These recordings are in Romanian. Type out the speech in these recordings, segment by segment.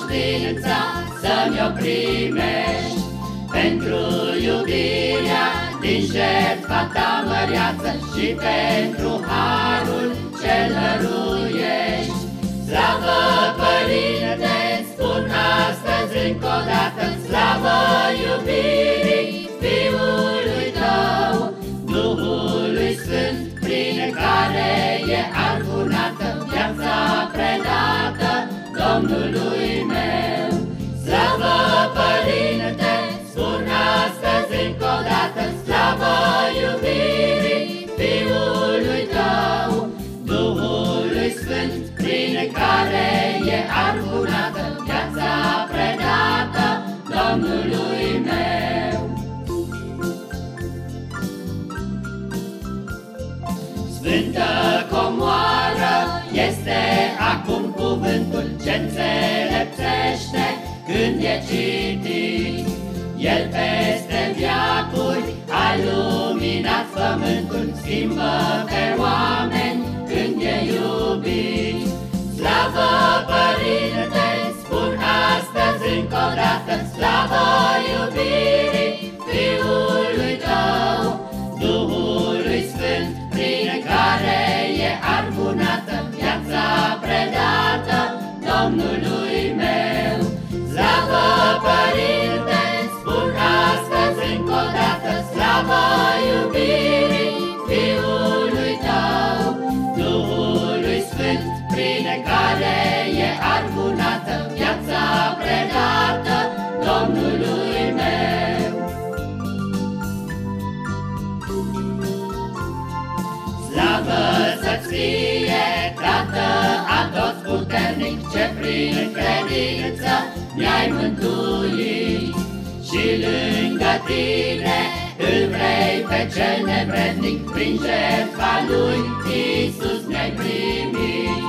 putință să-mi o primești Pentru iubirea din jertfa ta măreață Și pentru harul ce năruiești Sfântă comoară este acum cuvântul ce înțelepțește când e citit. El peste viacuri a luminat pământul, schimbă pe oameni când e iubit. Slavă, Părinte, spun astăzi încă o dată, slavă iubirii Fiului Tău, Duhului Sfânt, prin care e arvunată viața predată Domnului meu. Slavă să-ți fie, Tată tot puternic, ce prin credință mi-ai mântuit. Și lângă tine îl vrei cel nevrednic prin jertfa lui Iisus ne-ai primit.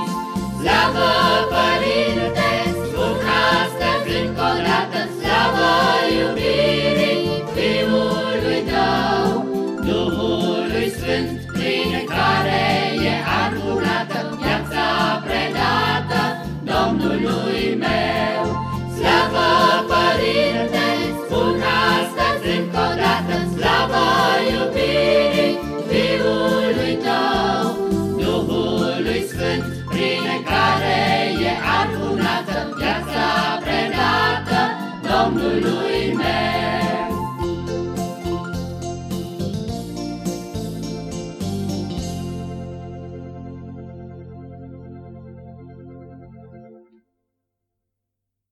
Slavă, Părinte, spun asta fiind colată, slavă iubirii Fiului Tău, Duhului Sfânt, prin